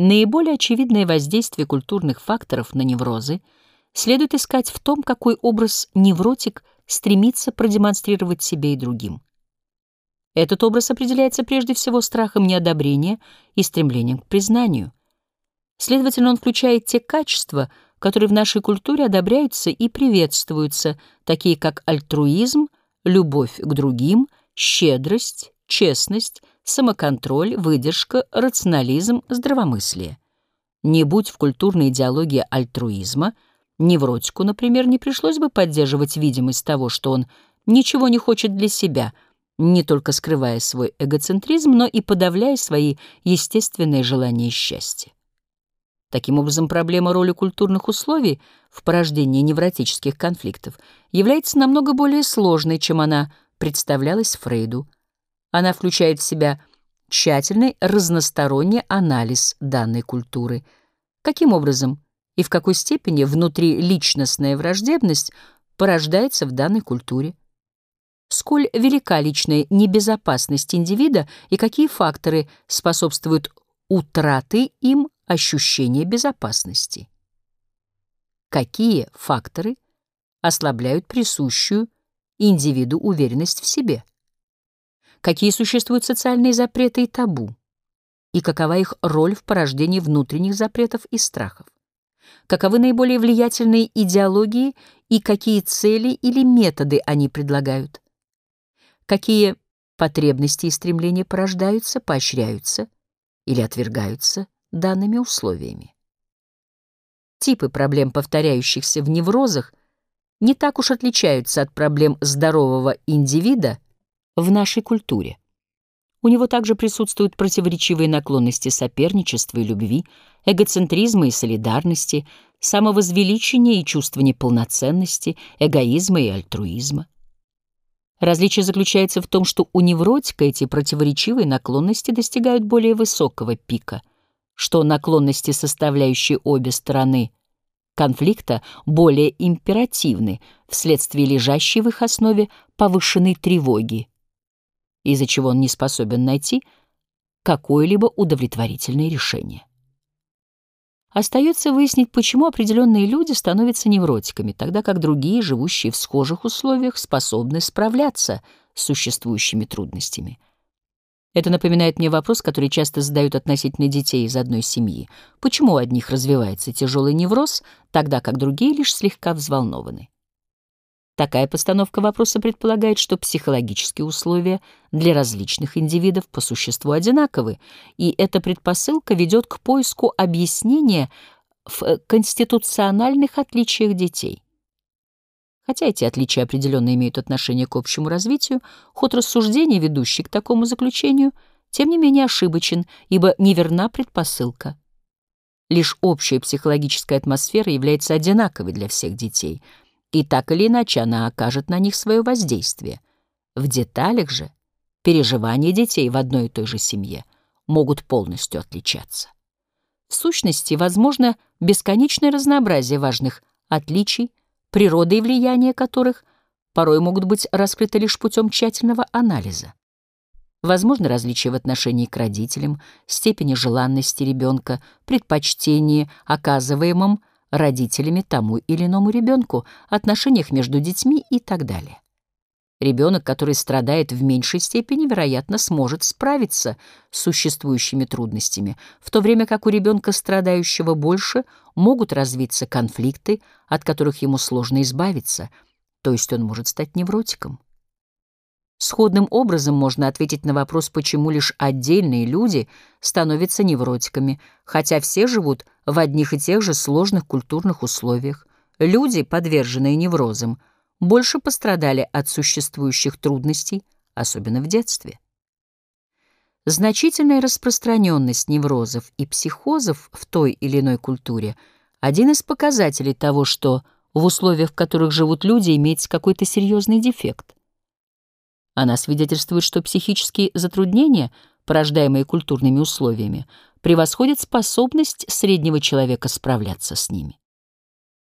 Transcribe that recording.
Наиболее очевидное воздействие культурных факторов на неврозы следует искать в том, какой образ невротик стремится продемонстрировать себе и другим. Этот образ определяется прежде всего страхом неодобрения и стремлением к признанию. Следовательно, он включает те качества, которые в нашей культуре одобряются и приветствуются, такие как альтруизм, любовь к другим, щедрость, честность, самоконтроль, выдержка, рационализм, здравомыслие. Не будь в культурной идеологии альтруизма, невротику, например, не пришлось бы поддерживать видимость того, что он ничего не хочет для себя, не только скрывая свой эгоцентризм, но и подавляя свои естественные желания счастья. Таким образом, проблема роли культурных условий в порождении невротических конфликтов является намного более сложной, чем она представлялась Фрейду. Она включает в себя тщательный разносторонний анализ данной культуры. Каким образом и в какой степени внутриличностная враждебность порождается в данной культуре? Сколь велика личная небезопасность индивида и какие факторы способствуют утраты им ощущения безопасности? Какие факторы ослабляют присущую индивиду уверенность в себе? Какие существуют социальные запреты и табу, и какова их роль в порождении внутренних запретов и страхов, каковы наиболее влиятельные идеологии и какие цели или методы они предлагают, какие потребности и стремления порождаются, поощряются или отвергаются данными условиями. Типы проблем, повторяющихся в неврозах, не так уж отличаются от проблем здорового индивида в нашей культуре. У него также присутствуют противоречивые наклонности соперничества и любви, эгоцентризма и солидарности, самовозвеличения и чувства неполноценности, эгоизма и альтруизма. Различие заключается в том, что у невротика эти противоречивые наклонности достигают более высокого пика, что наклонности, составляющие обе стороны конфликта, более императивны вследствие лежащей в их основе повышенной тревоги, из-за чего он не способен найти какое-либо удовлетворительное решение. Остается выяснить, почему определенные люди становятся невротиками, тогда как другие, живущие в схожих условиях, способны справляться с существующими трудностями. Это напоминает мне вопрос, который часто задают относительно детей из одной семьи. Почему у одних развивается тяжелый невроз, тогда как другие лишь слегка взволнованы? Такая постановка вопроса предполагает, что психологические условия для различных индивидов по существу одинаковы, и эта предпосылка ведет к поиску объяснения в конституциональных отличиях детей. Хотя эти отличия определенно имеют отношение к общему развитию, ход рассуждений, ведущий к такому заключению, тем не менее ошибочен, ибо неверна предпосылка. Лишь общая психологическая атмосфера является одинаковой для всех детей — и так или иначе она окажет на них свое воздействие. В деталях же переживания детей в одной и той же семье могут полностью отличаться. В сущности, возможно бесконечное разнообразие важных отличий, природы и влияния которых порой могут быть раскрыты лишь путем тщательного анализа. Возможно различия в отношении к родителям, степени желанности ребенка, предпочтении, оказываемым родителями тому или иному ребенку, отношениях между детьми и так далее. Ребенок, который страдает в меньшей степени, вероятно, сможет справиться с существующими трудностями, в то время как у ребенка, страдающего больше, могут развиться конфликты, от которых ему сложно избавиться, то есть он может стать невротиком. Сходным образом можно ответить на вопрос, почему лишь отдельные люди становятся невротиками, хотя все живут в одних и тех же сложных культурных условиях. Люди, подверженные неврозам, больше пострадали от существующих трудностей, особенно в детстве. Значительная распространенность неврозов и психозов в той или иной культуре – один из показателей того, что в условиях, в которых живут люди, имеется какой-то серьезный дефект. Она свидетельствует, что психические затруднения, порождаемые культурными условиями, превосходят способность среднего человека справляться с ними.